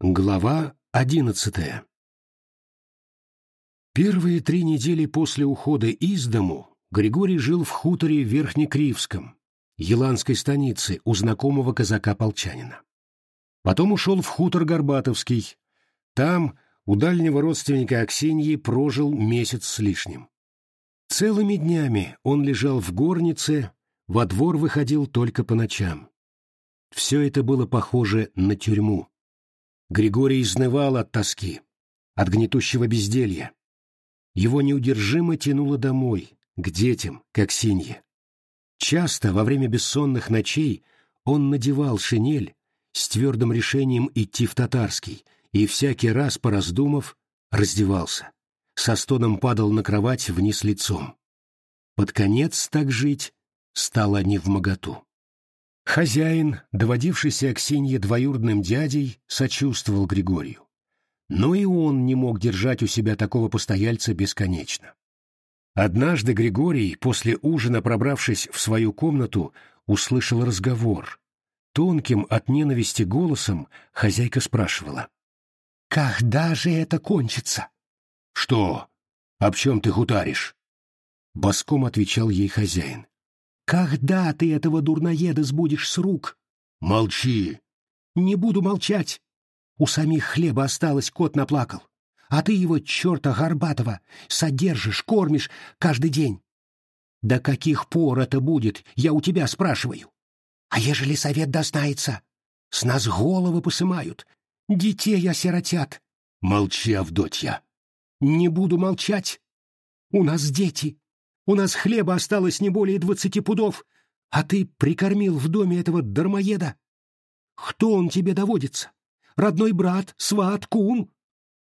Глава одиннадцатая Первые три недели после ухода из дому Григорий жил в хуторе Верхнекривском, Еланской станице, у знакомого казака-полчанина. Потом ушел в хутор Горбатовский. Там, у дальнего родственника Аксиньи, прожил месяц с лишним. Целыми днями он лежал в горнице, во двор выходил только по ночам. Все это было похоже на тюрьму. Григорий изнывал от тоски, от гнетущего безделья. Его неудержимо тянуло домой, к детям, к Аксинье. Часто во время бессонных ночей он надевал шинель с твердым решением идти в татарский и всякий раз, пораздумав, раздевался. Со стоном падал на кровать вниз лицом. Под конец так жить стало невмоготу. Хозяин, доводившийся Аксинье двоюродным дядей, сочувствовал Григорию. Но и он не мог держать у себя такого постояльца бесконечно. Однажды Григорий, после ужина пробравшись в свою комнату, услышал разговор. Тонким от ненависти голосом хозяйка спрашивала. «Когда же это кончится?» «Что? Об чем ты хутаришь?» Боском отвечал ей хозяин. «Когда ты этого дурноеда сбудешь с рук?» «Молчи!» «Не буду молчать. У самих хлеба осталось, кот наплакал а ты его, черта Горбатова, содержишь, кормишь каждый день. До каких пор это будет, я у тебя спрашиваю? А ежели совет дознается? С нас головы посымают, детей осиротят. Молчи, Авдотья. Не буду молчать. У нас дети. У нас хлеба осталось не более двадцати пудов, а ты прикормил в доме этого дармоеда. Кто он тебе доводится? Родной брат, сват, кум?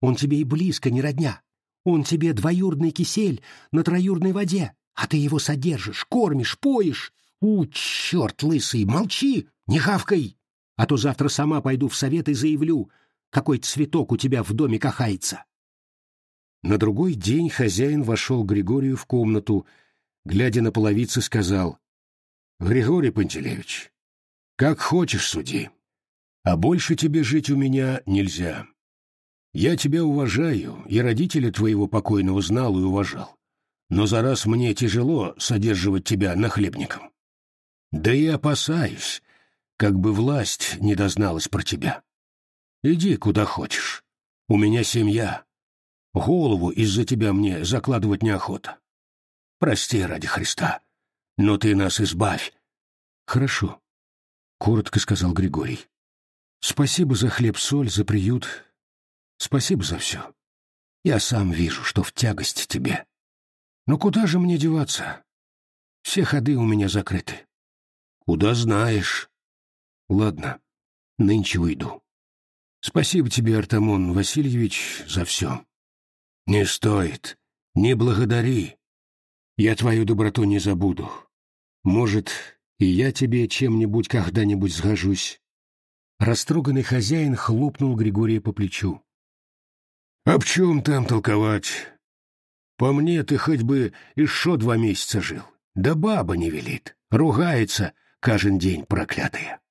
Он тебе и близко не родня. Он тебе двоюродный кисель на троюродной воде, а ты его содержишь, кормишь, поешь. У, черт лысый, молчи, не хавкай, а то завтра сама пойду в совет и заявлю, какой цветок у тебя в доме кахается. На другой день хозяин вошел Григорию в комнату, глядя на половицы, сказал, «Григорий Пантелеевич, как хочешь суди, а больше тебе жить у меня нельзя. Я тебя уважаю, и родителя твоего покойного знал и уважал. Но за раз мне тяжело содерживать тебя нахлебником. Да и опасаюсь, как бы власть не дозналась про тебя. Иди куда хочешь. У меня семья. Голову из-за тебя мне закладывать неохота. Прости ради Христа, но ты нас избавь. Хорошо, — коротко сказал Григорий. Спасибо за хлеб-соль, за приют, Спасибо за все. Я сам вижу, что в тягость тебе. Но куда же мне деваться? Все ходы у меня закрыты. Куда знаешь. Ладно, нынче уйду. Спасибо тебе, Артамон Васильевич, за все. Не стоит. Не благодари. Я твою доброту не забуду. Может, и я тебе чем-нибудь когда-нибудь сгожусь. Растроганный хозяин хлопнул Григория по плечу. Об чем там толковать? По мне, ты хоть бы еще два месяца жил. Да баба не велит, ругается каждый день, проклятая.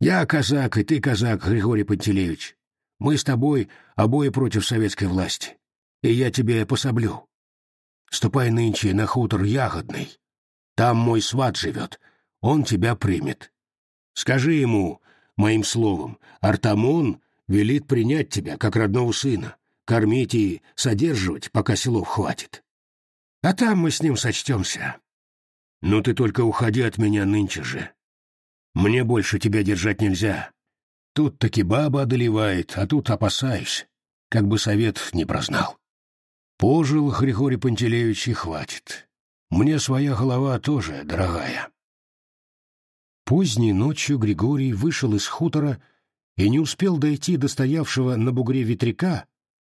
Я казак, и ты казак, Григорий Пантелеевич. Мы с тобой обои против советской власти, и я тебе пособлю. Ступай нынче на хутор Ягодный. Там мой сват живет, он тебя примет. Скажи ему, моим словом, Артамон велит принять тебя, как родного сына, кормить и содерживать, пока селов хватит. А там мы с ним сочтемся. Ну ты только уходи от меня нынче же. Мне больше тебя держать нельзя. Тут таки баба одолевает, а тут опасаюсь, как бы совет не прознал. Пожил Григорий Пантелеевич и хватит. Мне своя голова тоже дорогая. Поздней ночью Григорий вышел из хутора и не успел дойти до стоявшего на бугре ветряка,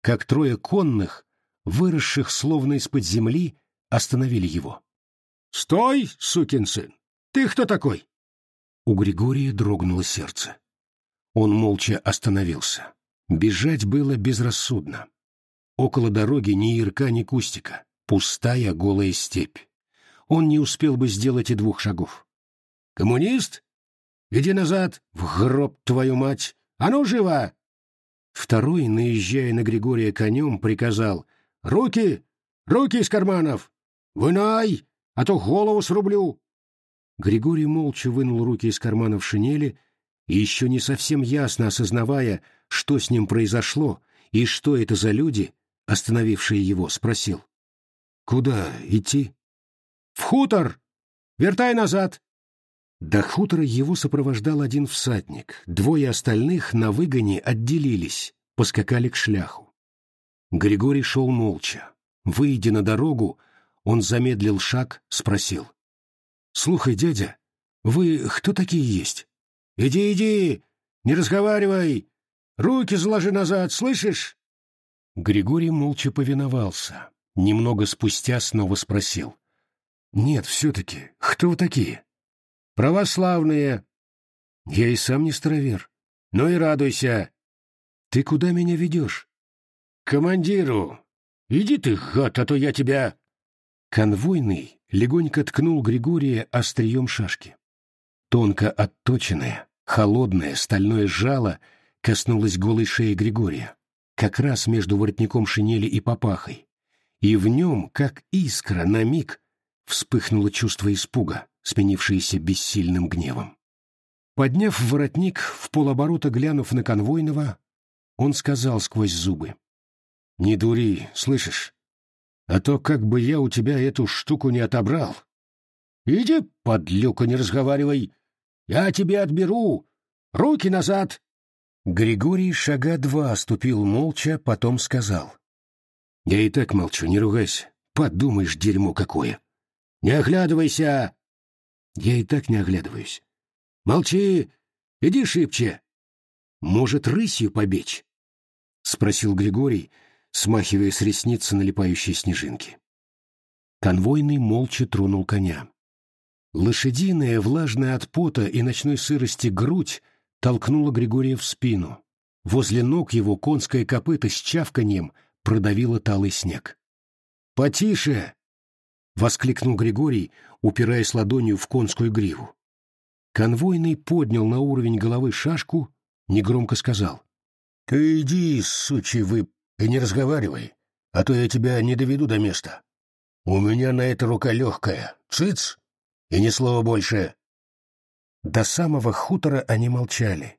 как трое конных, выросших словно из-под земли, остановили его. «Стой, сукин сын! Ты кто такой?» У Григория дрогнуло сердце. Он молча остановился. Бежать было безрассудно. Около дороги ни ярка, ни кустика, пустая голая степь. Он не успел бы сделать и двух шагов. «Коммунист? Иди назад, в гроб твою мать! А ну, живо!» Второй, наезжая на Григория конем, приказал «Руки! Руки из карманов! Вынай, а то голову срублю!» Григорий молча вынул руки из карманов шинели и, еще не совсем ясно осознавая, что с ним произошло и что это за люди, остановившие его, спросил. «Куда идти?» «В хутор! Вертай назад!» До хутора его сопровождал один всадник, двое остальных на выгоне отделились, поскакали к шляху. Григорий шел молча. Выйдя на дорогу, он замедлил шаг, спросил. «Слухай, дядя, вы кто такие есть?» «Иди, иди, не разговаривай! Руки заложи назад, слышишь?» Григорий молча повиновался. Немного спустя снова спросил. «Нет, все-таки, кто вы такие?» «Православные». «Я и сам не старовер». «Ну и радуйся». «Ты куда меня ведешь?» «Командиру. Иди ты, гад, а то я тебя...» Конвойный легонько ткнул Григория острием шашки. Тонко отточенное, холодное стальное жало коснулось голой шеи Григория, как раз между воротником шинели и попахой, и в нем, как искра, на миг вспыхнуло чувство испуга, сменившееся бессильным гневом. Подняв воротник, в полоборота глянув на конвойного, он сказал сквозь зубы. «Не дури, слышишь? А то как бы я у тебя эту штуку не отобрал. Иди, подлюка, не разговаривай. Я тебе отберу. Руки назад. Григорий шага два ступил молча, потом сказал. Я и так молчу, не ругайся. Подумаешь, дерьмо какое. Не оглядывайся. Я и так не оглядываюсь. Молчи. Иди шибче. Может, рысью побечь? Спросил Григорий, смахивая с ресницы налипающие снежинки. Конвойный молча тронул коня. Лошадиная, влажная от пота и ночной сырости грудь толкнула Григория в спину. Возле ног его конское копыто с чавканьем продавило талый снег. «Потише!» — воскликнул Григорий, упираясь ладонью в конскую гриву. Конвойный поднял на уровень головы шашку, негромко сказал. «Ты иди, сучий вы, и не разговаривай, а то я тебя не доведу до места. У меня на это рука легкая. Цыц! И ни слова больше!» До самого хутора они молчали.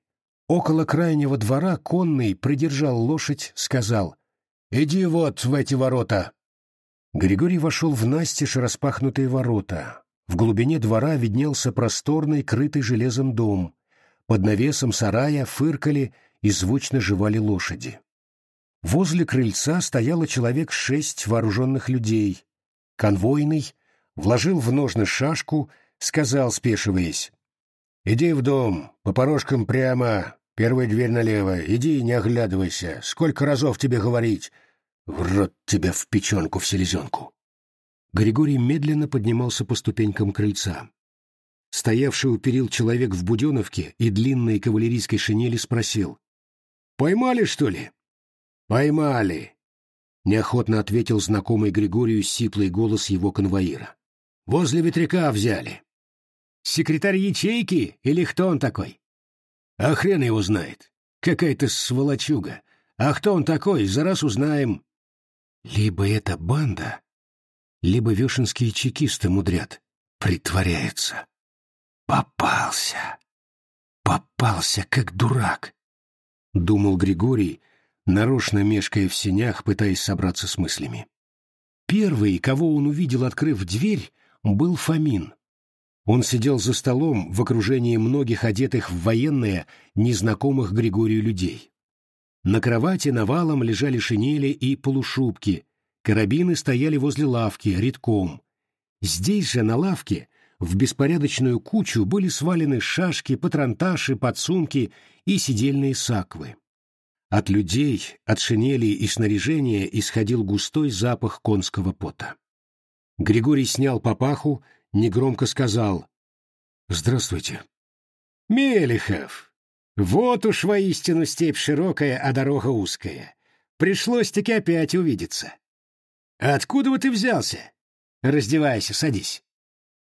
Около крайнего двора конный придержал лошадь, сказал «Иди вот в эти ворота». Григорий вошел в настежь распахнутые ворота. В глубине двора виднелся просторный, крытый железом дом. Под навесом сарая фыркали и звучно жевали лошади. Возле крыльца стояло человек шесть вооруженных людей. Конвойный вложил в ножны шашку, сказал, спешиваясь, «Иди в дом, по порожкам прямо, первая дверь налево, иди, не оглядывайся, сколько разов тебе говорить, в рот тебя в печенку, в селезенку». Григорий медленно поднимался по ступенькам крыльца. Стоявший у перил человек в буденовке и длинной кавалерийской шинели спросил, «Поймали, что ли?» «Поймали!» — неохотно ответил знакомый Григорию сиплый голос его конвоира. «Возле ветряка взяли». «Секретарь ячейки или кто он такой?» «А хрен его знает. Какая-то сволочуга. А кто он такой, за раз узнаем». «Либо это банда, либо вешенские чекисты мудрят, притворяются. Попался. Попался, как дурак», — думал Григорий, — нарочно мешкая в сенях, пытаясь собраться с мыслями. Первый, кого он увидел, открыв дверь, был Фомин. Он сидел за столом в окружении многих одетых в военное, незнакомых Григорию людей. На кровати навалом лежали шинели и полушубки, карабины стояли возле лавки, редком. Здесь же, на лавке, в беспорядочную кучу были свалены шашки, патронташи, подсумки и сидельные саквы. От людей, от шинелей и снаряжения исходил густой запах конского пота. Григорий снял папаху, негромко сказал «Здравствуйте». «Мелехов! Вот уж воистину степь широкая, а дорога узкая. Пришлось-таки опять увидеться. Откуда вы ты взялся? Раздевайся, садись».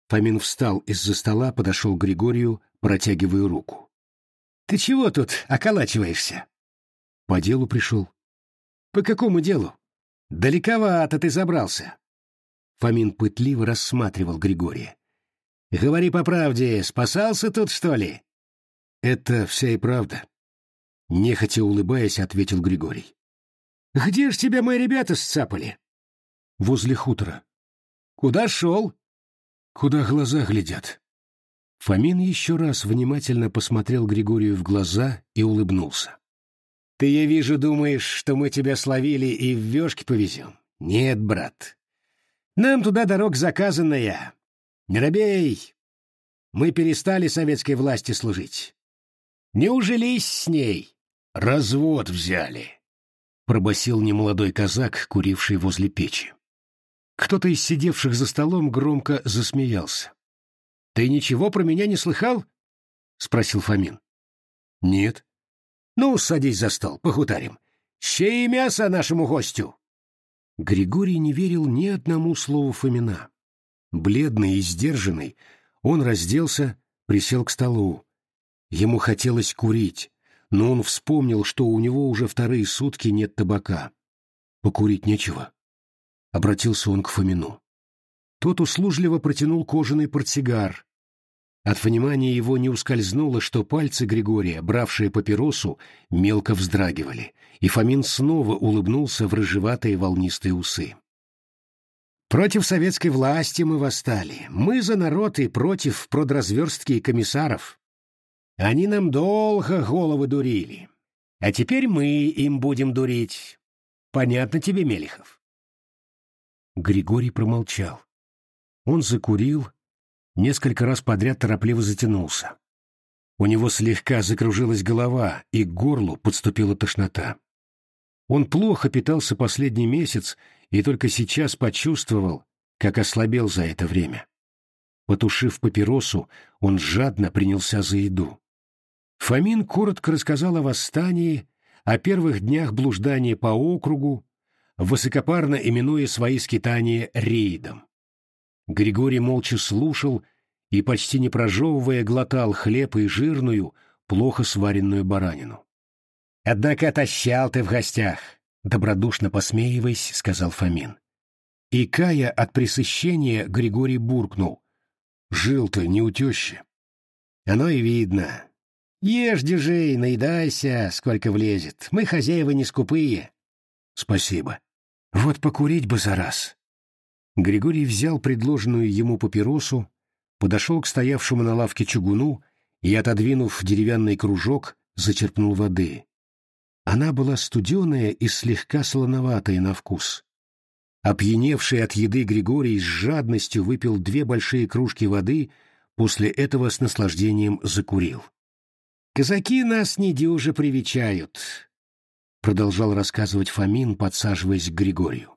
Фомин встал из-за стола, подошел к Григорию, протягивая руку. «Ты чего тут околачиваешься?» По делу пришел. По какому делу? Далековато ты забрался. Фомин пытливо рассматривал Григория. Говори по правде, спасался тут, что ли? Это вся и правда. Нехотя улыбаясь, ответил Григорий. Где ж тебя мои ребята сцапали? Возле хутора. Куда шел? Куда глаза глядят. Фомин еще раз внимательно посмотрел Григорию в глаза и улыбнулся. «Ты, я вижу, думаешь, что мы тебя словили и в вешки повезем? Нет, брат. Нам туда дорог заказанная. Не робей. Мы перестали советской власти служить. Не ужились с ней. Развод взяли», — пробасил немолодой казак, куривший возле печи. Кто-то из сидевших за столом громко засмеялся. «Ты ничего про меня не слыхал?» — спросил Фомин. «Нет». «Ну, садись за стол, похутарим. Щей и мясо нашему гостю!» Григорий не верил ни одному слову Фомина. Бледный и сдержанный, он разделся, присел к столу. Ему хотелось курить, но он вспомнил, что у него уже вторые сутки нет табака. Покурить нечего. Обратился он к Фомину. Тот услужливо протянул кожаный портсигар. От внимания его не ускользнуло, что пальцы Григория, бравшие папиросу, мелко вздрагивали, и Фомин снова улыбнулся в рыжеватые волнистые усы. «Против советской власти мы восстали. Мы за народ и против продразверстки и комиссаров. Они нам долго головы дурили. А теперь мы им будем дурить. Понятно тебе, Мелехов?» Григорий промолчал. Он закурил, несколько раз подряд торопливо затянулся. У него слегка закружилась голова, и к горлу подступила тошнота. Он плохо питался последний месяц и только сейчас почувствовал, как ослабел за это время. Потушив папиросу, он жадно принялся за еду. Фомин коротко рассказал о восстании, о первых днях блуждания по округу, высокопарно именуя свои скитания рейдом. Григорий молча слушал и, почти не прожевывая, глотал хлеб и жирную, плохо сваренную баранину. «Однако отощал ты в гостях», — добродушно посмеиваясь, сказал Фомин. И, кая от пресыщения, Григорий буркнул. «Жил ты не у тещи». «Оно и видно. Ешь, дюжей, наедайся, сколько влезет. Мы хозяева не скупые». «Спасибо. Вот покурить бы за раз». Григорий взял предложенную ему папиросу, подошел к стоявшему на лавке чугуну и, отодвинув деревянный кружок, зачерпнул воды. Она была студеная и слегка солоноватая на вкус. Опьяневший от еды Григорий с жадностью выпил две большие кружки воды, после этого с наслаждением закурил. «Казаки нас недюже привечают», — продолжал рассказывать Фомин, подсаживаясь к Григорию.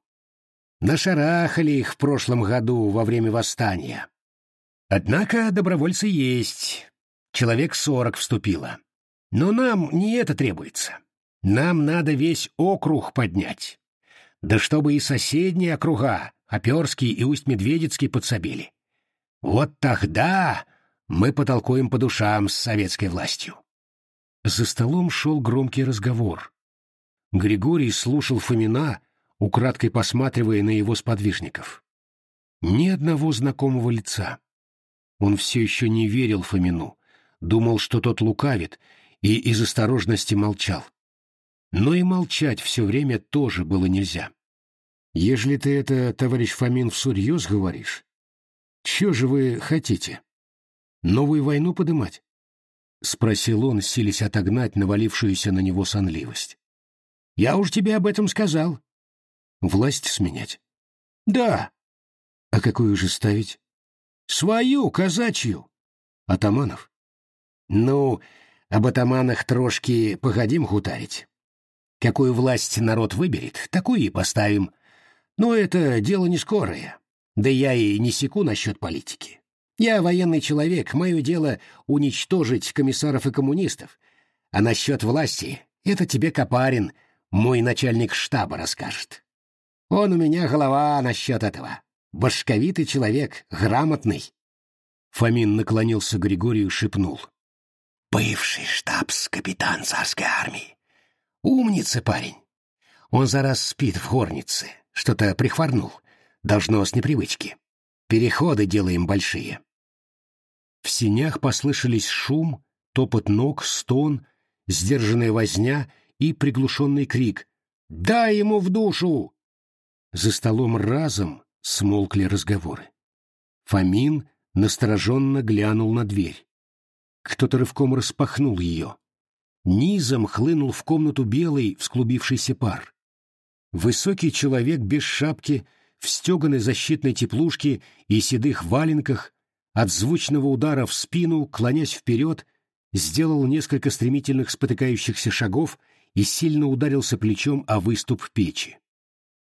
Нашарахали их в прошлом году во время восстания. Однако добровольцы есть. Человек сорок вступило. Но нам не это требуется. Нам надо весь округ поднять. Да чтобы и соседние округа, Оперский и Усть-Медведицкий подсобили. Вот тогда мы потолкуем по душам с советской властью. За столом шел громкий разговор. Григорий слушал Фомина, украдкой посматривая на его сподвижников. Ни одного знакомого лица. Он все еще не верил Фомину, думал, что тот лукавит, и из осторожности молчал. Но и молчать все время тоже было нельзя. «Ежели ты это, товарищ Фомин, всерьез говоришь, что же вы хотите? Новую войну подымать?» — спросил он, силясь отогнать навалившуюся на него сонливость. «Я уж тебе об этом сказал. Власть сменять? Да. А какую же ставить? Свою, казачью. Атаманов? Ну, об атаманах трошки погодим хутарить. Какую власть народ выберет, такую и поставим. Но это дело не скорое. Да я и не секу насчет политики. Я военный человек, мое дело уничтожить комиссаров и коммунистов. А насчет власти — это тебе Копарин, мой начальник штаба, расскажет. Он у меня голова насчет этого. Башковитый человек, грамотный. Фомин наклонился к Григорию, шепнул. Бывший штабс-капитан царской армии. Умница парень. Он зараз спит в горнице, что-то прихворнул. Должно с непривычки. Переходы делаем большие. В синях послышались шум, топот ног, стон, сдержанная возня и приглушенный крик «Дай ему в душу!» За столом разом смолкли разговоры. Фомин настороженно глянул на дверь. Кто-то рывком распахнул ее. Низом хлынул в комнату белый, всклубившийся пар. Высокий человек без шапки, в стеганой защитной теплушке и седых валенках, от звучного удара в спину, клонясь вперед, сделал несколько стремительных спотыкающихся шагов и сильно ударился плечом о выступ печи.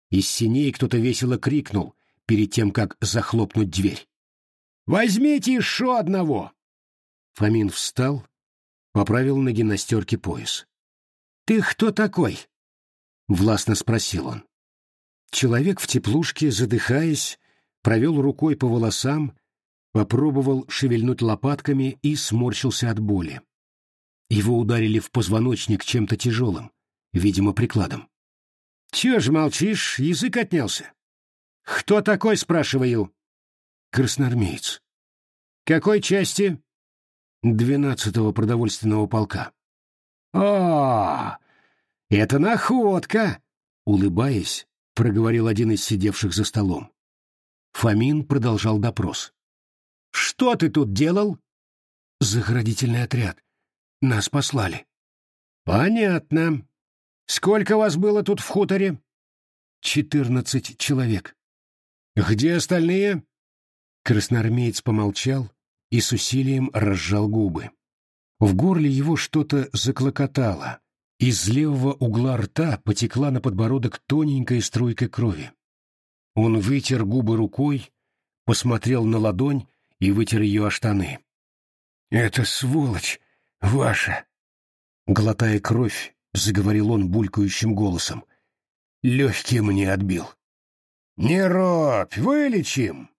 Из синей кто-то весело крикнул перед тем, как захлопнуть дверь. «Возьмите еще одного!» Фомин встал, поправил на гимнастерке пояс. «Ты кто такой?» — властно спросил он. Человек в теплушке, задыхаясь, провел рукой по волосам, попробовал шевельнуть лопатками и сморщился от боли. Его ударили в позвоночник чем-то тяжелым, видимо, прикладом. — Чего ж молчишь, язык отнялся? — Кто такой, спрашиваю? — Красноармеец. — Какой части? — Двенадцатого продовольственного полка. — О, это находка! — улыбаясь, проговорил один из сидевших за столом. Фомин продолжал допрос. «Что ты тут делал?» «Заградительный отряд. Нас послали». «Понятно. Сколько вас было тут в хуторе?» «Четырнадцать человек». «Где остальные?» Красноармеец помолчал и с усилием разжал губы. В горле его что-то заклокотало, из левого угла рта потекла на подбородок тоненькая струйка крови. Он вытер губы рукой, посмотрел на ладонь и вытер ее о штаны. «Это сволочь ваша!» Глотая кровь, заговорил он булькающим голосом. «Легкие мне отбил». «Не робь, вылечим!»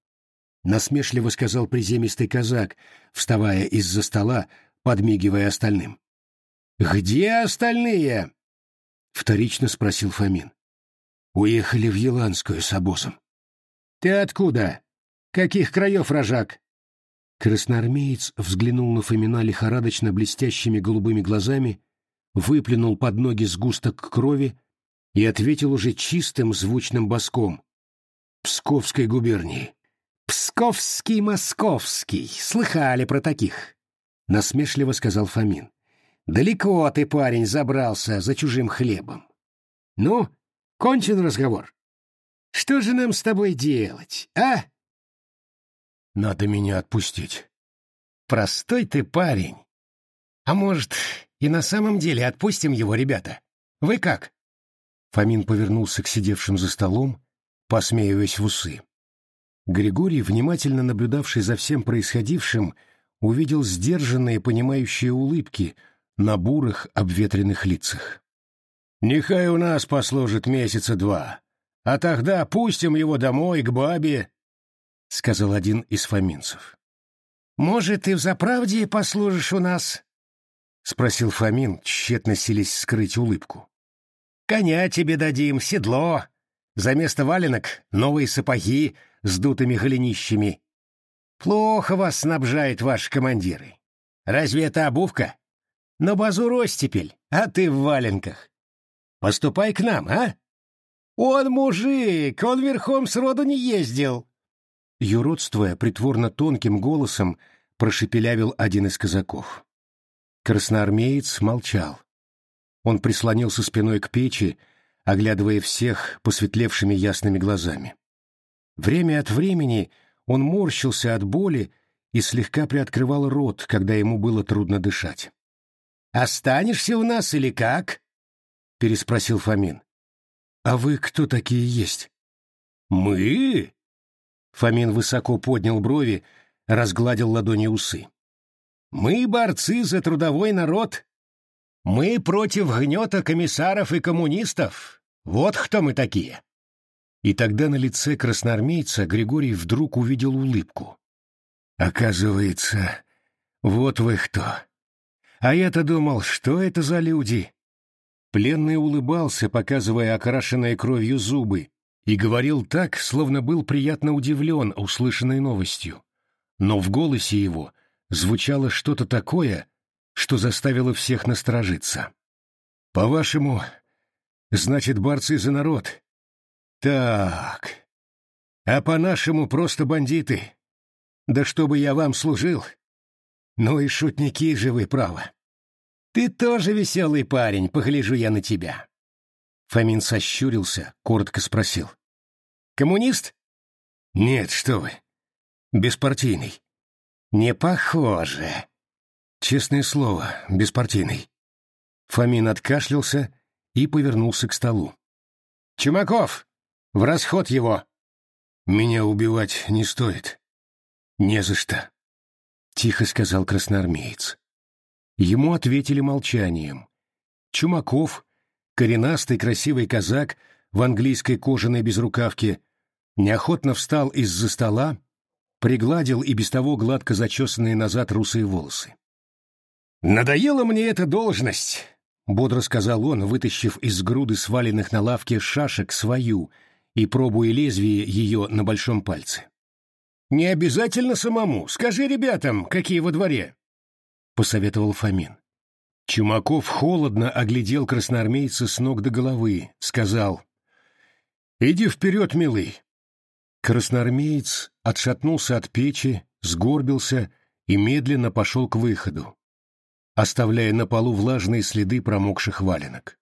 Насмешливо сказал приземистый казак, вставая из-за стола, подмигивая остальным. «Где остальные?» — вторично спросил Фомин. «Уехали в Еланскую с обозом». «Ты откуда? Каких краев, рожак?» Красноармеец взглянул на Фомина лихорадочно блестящими голубыми глазами, выплюнул под ноги сгусток крови и ответил уже чистым звучным боском. «Псковской губернии». «Псковский, московский, слыхали про таких», — насмешливо сказал Фомин. Далеко ты, парень, забрался за чужим хлебом. Ну, кончен разговор. Что же нам с тобой делать, а? Надо меня отпустить. Простой ты парень. А может, и на самом деле отпустим его, ребята? Вы как? Фомин повернулся к сидевшим за столом, посмеиваясь в усы. Григорий, внимательно наблюдавший за всем происходившим, увидел сдержанные, понимающие улыбки — на бурых обветренных лицах. «Нехай у нас послужит месяца два, а тогда пустим его домой к бабе», — сказал один из фоминцев. «Может, ты в заправде послужишь у нас?» — спросил Фомин, тщетно силясь скрыть улыбку. «Коня тебе дадим, седло, за место валенок новые сапоги с дутыми голенищами. Плохо вас снабжают ваши командиры. Разве это обувка?» На базу ростепель, а ты в валенках. Поступай к нам, а? Он мужик, он верхом сроду не ездил. Юродствуя притворно тонким голосом, прошепелявил один из казаков. Красноармеец молчал. Он прислонился спиной к печи, оглядывая всех посветлевшими ясными глазами. Время от времени он морщился от боли и слегка приоткрывал рот, когда ему было трудно дышать. Останешься у нас или как? переспросил Фомин. А вы кто такие есть? Мы? Фомин высоко поднял брови, разгладил ладони усы. Мы борцы за трудовой народ. Мы против гнета комиссаров и коммунистов. Вот кто мы такие. И тогда на лице красноармейца Григорий вдруг увидел улыбку. Оказывается, вот вы кто. А я-то думал, что это за люди? Пленный улыбался, показывая окрашенные кровью зубы, и говорил так, словно был приятно удивлен услышанной новостью. Но в голосе его звучало что-то такое, что заставило всех насторожиться. «По-вашему, значит, борцы за народ? Так. А по-нашему просто бандиты. Да чтобы я вам служил. Ну и шутники же вы, право. Ты тоже веселый парень, погляжу я на тебя». Фомин сощурился, коротко спросил. «Коммунист?» «Нет, что вы. Беспартийный». «Не похоже». «Честное слово, беспартийный». Фомин откашлялся и повернулся к столу. «Чумаков! В расход его!» «Меня убивать не стоит». «Не за что», — тихо сказал красноармеец. Ему ответили молчанием. Чумаков, коренастый красивый казак в английской кожаной безрукавке, неохотно встал из-за стола, пригладил и без того гладко зачесанные назад русые волосы. «Надоела мне эта должность», — бодро сказал он, вытащив из груды сваленных на лавке шашек свою и пробуя лезвие ее на большом пальце. «Не обязательно самому. Скажи ребятам, какие во дворе посоветовал Фомин. Чумаков холодно оглядел красноармейца с ног до головы, сказал «Иди вперед, милый». Красноармеец отшатнулся от печи, сгорбился и медленно пошел к выходу, оставляя на полу влажные следы промокших валенок.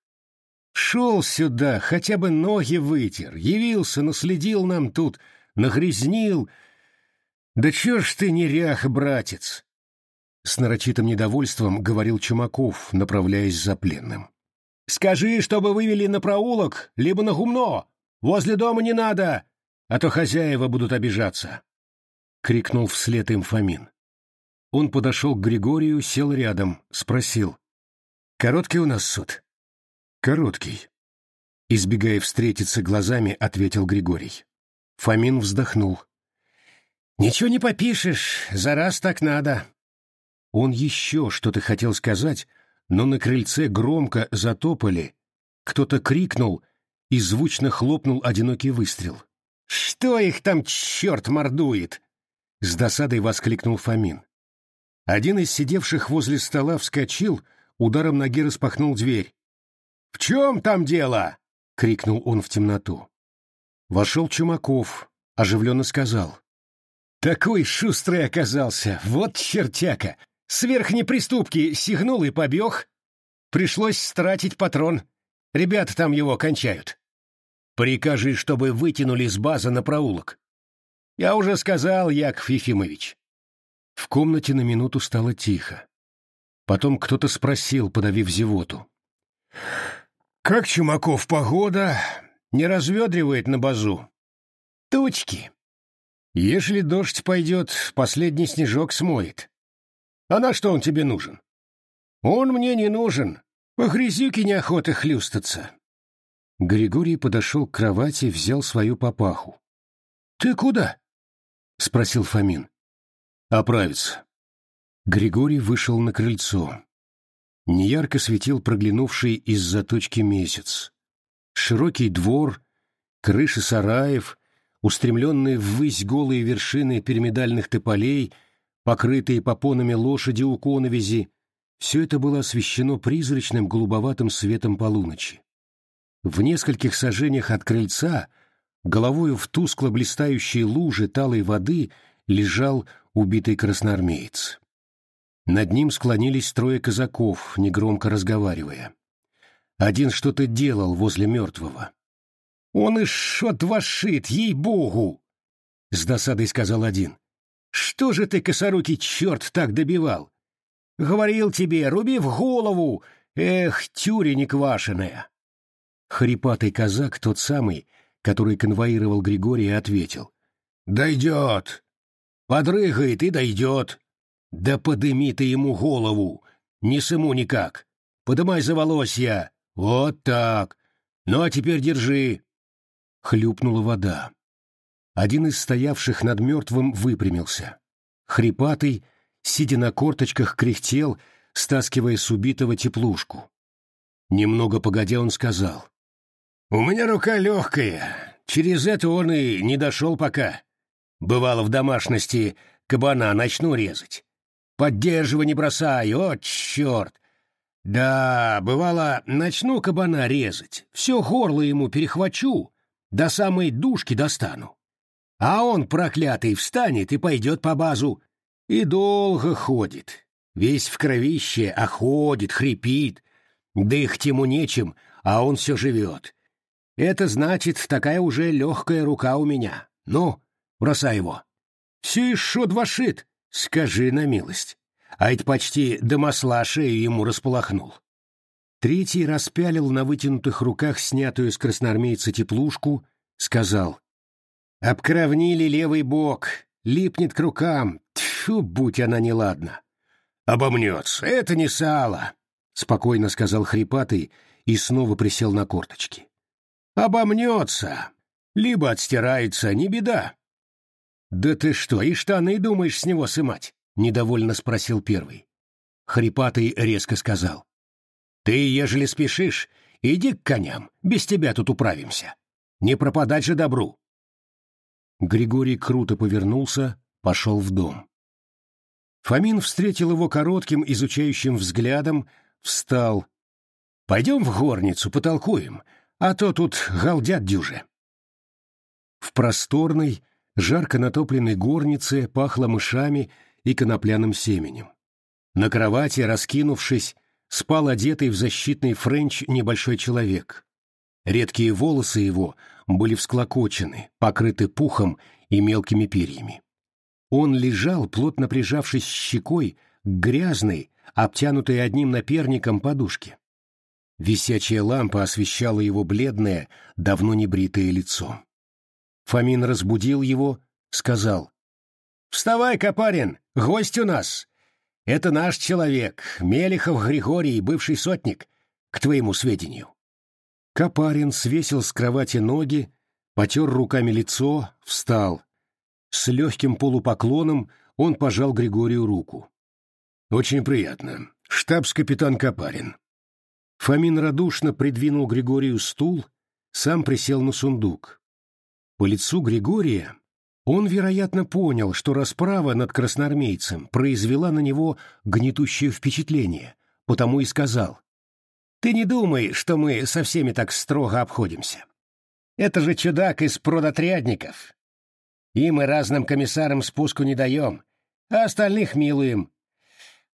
«Шел сюда, хотя бы ноги вытер, явился, наследил нам тут, нагрязнил. Да чё ж ты нерях, братец? С нарочитым недовольством говорил Чумаков, направляясь за пленным. «Скажи, чтобы вывели на проулок, либо на гумно. Возле дома не надо, а то хозяева будут обижаться!» — крикнул вслед им Фомин. Он подошел к Григорию, сел рядом, спросил. «Короткий у нас суд?» «Короткий», — избегая встретиться глазами, ответил Григорий. Фомин вздохнул. «Ничего не попишешь, за раз так надо. Он еще что-то хотел сказать, но на крыльце громко затопали, кто-то крикнул и звучно хлопнул одинокий выстрел. «Что их там черт мордует?» — с досадой воскликнул Фомин. Один из сидевших возле стола вскочил, ударом ноги распахнул дверь. «В чем там дело?» — крикнул он в темноту. Вошел Чумаков, оживленно сказал. «Такой шустрый оказался, вот чертяка! С верхней приступки сигнул и побег. Пришлось стратить патрон. Ребята там его кончают. Прикажи, чтобы вытянули с базы на проулок. Я уже сказал, Яков Ефимович. В комнате на минуту стало тихо. Потом кто-то спросил, подавив зевоту. «Как, Чумаков, погода? Не разведривает на базу?» «Тучки. Если дождь пойдет, последний снежок смоет. А на что он тебе нужен? Он мне не нужен. По грязюке неохота хлюстаться. Григорий подошел к кровати, взял свою папаху. Ты куда? спросил Фомин. Оправиться. Григорий вышел на крыльцо. Неярко светил проглянувший из заточки месяц. Широкий двор, крыши сараев, устремленные ввысь голые вершины пирамидальных тополей — покрытые попонами лошади у коновизи, все это было освещено призрачным голубоватым светом полуночи. В нескольких сажениях от крыльца, головою в тускло блистающей луже талой воды, лежал убитый красноармеец. Над ним склонились трое казаков, негромко разговаривая. Один что-то делал возле мертвого. «Он и шот вашит, ей-богу!» — с досадой сказал один. Что же ты, косорукий черт, так добивал? Говорил тебе, руби в голову! Эх, тюря квашеная. Хрипатый казак, тот самый, который конвоировал Григория, ответил. «Дойдет! Подрыгает и дойдет! Да подыми ты ему голову! Не сыму никак! Подымай за волосья! Вот так! Ну а теперь держи!» Хлюпнула вода. Один из стоявших над мертвым выпрямился. Хрипатый, сидя на корточках, кряхтел, стаскивая с убитого теплушку. Немного погодя он сказал. «У меня рука легкая, через это он и не дошел пока. Бывало в домашности кабана начну резать. Поддерживай, не бросай, о, черт! Да, бывало, начну кабана резать, все горло ему перехвачу, до самой душки достану. А он, проклятый, встанет и пойдет по базу. И долго ходит. Весь в кровище, а ходит, хрипит. Дыхть ему нечем, а он все живет. Это значит, такая уже легкая рука у меня. Ну, бросай его. Все еще два шит, скажи на милость. А это почти до масла шею ему располохнул. Третий распялил на вытянутых руках снятую с красноармейца теплушку, сказал. «Обкровнили левый бок, липнет к рукам, тьфу, будь она неладна». «Обомнется, это не сало», — спокойно сказал хрипатый и снова присел на корточки. «Обомнется, либо отстирается, не беда». «Да ты что, и штаны думаешь с него сымать?» — недовольно спросил первый. Хрипатый резко сказал. «Ты, ежели спешишь, иди к коням, без тебя тут управимся. Не пропадать же добру!» Григорий круто повернулся, пошел в дом. Фомин встретил его коротким изучающим взглядом, встал. «Пойдем в горницу, потолкуем, а то тут галдят дюже». В просторной, жарко натопленной горнице пахло мышами и конопляным семенем. На кровати, раскинувшись, спал одетый в защитный френч небольшой человек. Редкие волосы его были всклокочены, покрыты пухом и мелкими перьями. Он лежал, плотно прижавшись щекой к грязной, обтянутой одним наперником подушке. Висячая лампа освещала его бледное, давно небритое лицо. Фомин разбудил его, сказал. «Вставай, Копарин, гость у нас. Это наш человек, Мелехов Григорий, бывший сотник, к твоему сведению». Копарин свесил с кровати ноги, потер руками лицо, встал. С легким полупоклоном он пожал Григорию руку. «Очень приятно. Штабс-капитан Копарин». Фомин радушно придвинул Григорию стул, сам присел на сундук. По лицу Григория он, вероятно, понял, что расправа над красноармейцем произвела на него гнетущее впечатление, потому и сказал ты не думай, что мы со всеми так строго обходимся. Это же чудак из продотрядников. И мы разным комиссарам спуску не даем, а остальных милуем.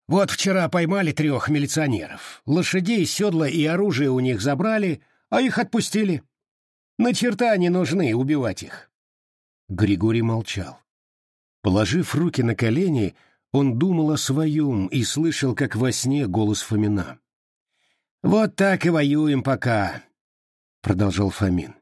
Вот вчера поймали трех милиционеров. Лошадей, седла и оружие у них забрали, а их отпустили. На черта не нужны убивать их. Григорий молчал. Положив руки на колени, он думал о своем и слышал, как во сне голос Фомина. «Вот так и воюем пока», — продолжал Фомин.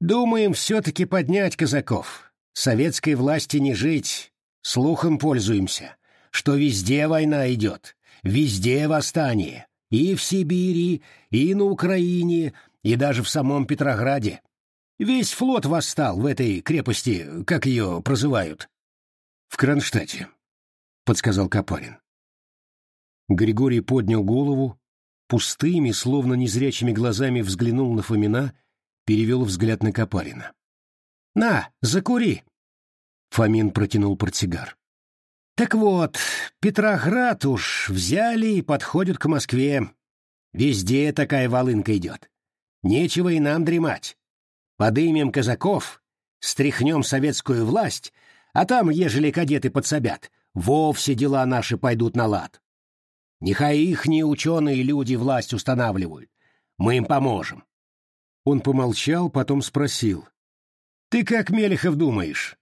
«Думаем все-таки поднять казаков. Советской власти не жить. Слухом пользуемся, что везде война идет, везде восстание. И в Сибири, и на Украине, и даже в самом Петрограде. Весь флот восстал в этой крепости, как ее прозывают. В Кронштадте, — подсказал Копарин. Григорий поднял голову, пустыми, словно незрячими глазами взглянул на Фомина, перевел взгляд на Копарина. «На, закури!» Фомин протянул портсигар. «Так вот, Петроград уж взяли и подходят к Москве. Везде такая волынка идет. Нечего и нам дремать. Подымем казаков, стряхнем советскую власть, а там, ежели кадеты подсобят, вовсе дела наши пойдут на лад. Нехай ихние ученые люди власть устанавливают. Мы им поможем. Он помолчал, потом спросил. Ты как, Мелехов, думаешь?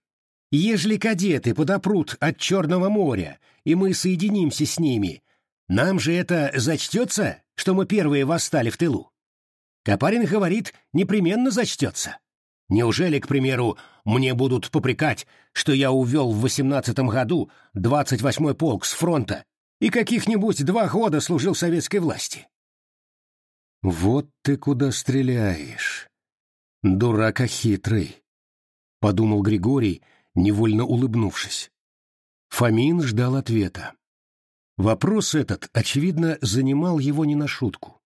Ежели кадеты подопрут от Черного моря, и мы соединимся с ними, нам же это зачтется, что мы первые восстали в тылу? Копарин говорит, непременно зачтется. Неужели, к примеру, мне будут попрекать, что я увел в восемнадцатом году двадцать восьмой полк с фронта и каких-нибудь два года служил советской власти. «Вот ты куда стреляешь, дурака хитрый», — подумал Григорий, невольно улыбнувшись. Фомин ждал ответа. Вопрос этот, очевидно, занимал его не на шутку.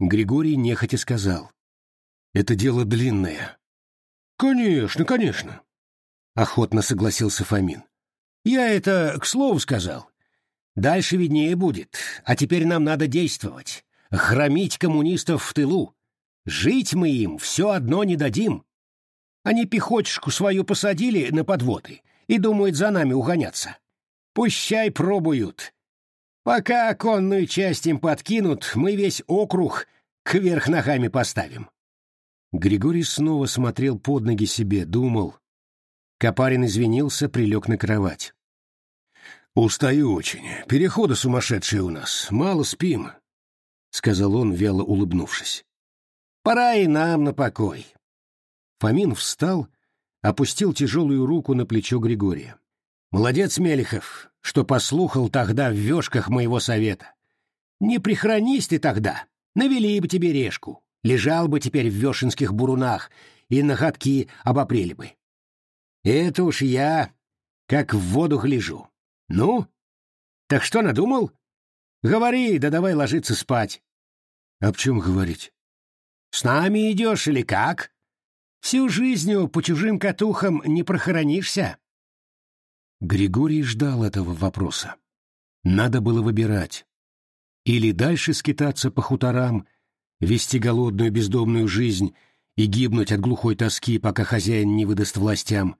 Григорий нехотя сказал. «Это дело длинное». «Конечно, конечно», — охотно согласился Фомин. «Я это к слову сказал. Дальше виднее будет, а теперь нам надо действовать, хромить коммунистов в тылу. Жить мы им все одно не дадим. Они пехотишку свою посадили на подводы и думают за нами угоняться. Пущай пробуют. Пока конную часть им подкинут, мы весь округ кверх ногами поставим. Григорий снова смотрел под ноги себе, думал. Копарин извинился, прилег на кровать. «Устаю очень. Переходы сумасшедшие у нас. Мало спим», — сказал он, вяло улыбнувшись. «Пора и нам на покой». Фомин встал, опустил тяжелую руку на плечо Григория. «Молодец, Мелехов, что послухал тогда в вешках моего совета. Не прихранись ты тогда, навели бы тебе решку, лежал бы теперь в вешенских бурунах и на ходки обопрели бы. Это уж я, как в воду гляжу. Ну? Так что надумал? Говори, да давай ложиться спать. Об чем говорить? С нами идешь или как? Всю жизнью по чужим катухам не прохоронишься. Григорий ждал этого вопроса. Надо было выбирать. Или дальше скитаться по хуторам, вести голодную бездомную жизнь и гибнуть от глухой тоски, пока хозяин не выдаст властям,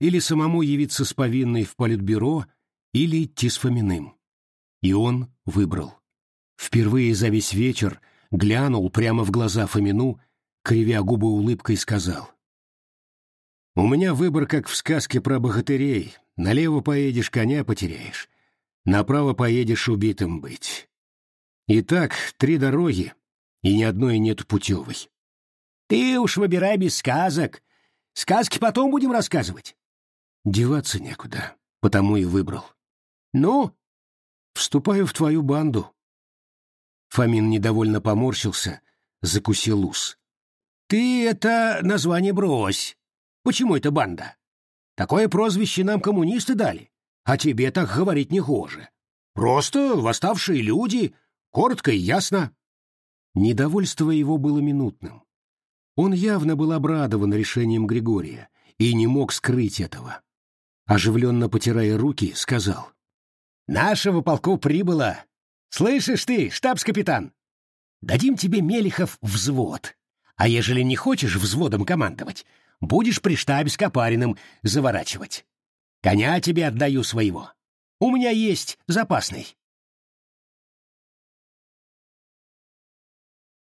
или самому явиться с повинной в политбюро или идти с Фоминым. И он выбрал. Впервые за весь вечер глянул прямо в глаза Фомину, кривя губы улыбкой, сказал. «У меня выбор, как в сказке про богатырей. Налево поедешь, коня потеряешь. Направо поедешь убитым быть. Итак, три дороги, и ни одной нет путевой». «Ты уж выбирай без сказок. Сказки потом будем рассказывать». Деваться некуда, потому и выбрал. «Ну?» «Вступаю в твою банду». Фомин недовольно поморщился, закусил ус. «Ты это название брось. Почему это банда? Такое прозвище нам коммунисты дали, а тебе так говорить не гоже. Просто восставшие люди, коротко и ясно». Недовольство его было минутным. Он явно был обрадован решением Григория и не мог скрыть этого. Оживленно потирая руки, сказал. Нашего полку прибыло. Слышишь ты, штабс-капитан? Дадим тебе, Мелихов, взвод. А ежели не хочешь взводом командовать, будешь при штабе с Копариным заворачивать. Коня тебе отдаю своего. У меня есть запасный.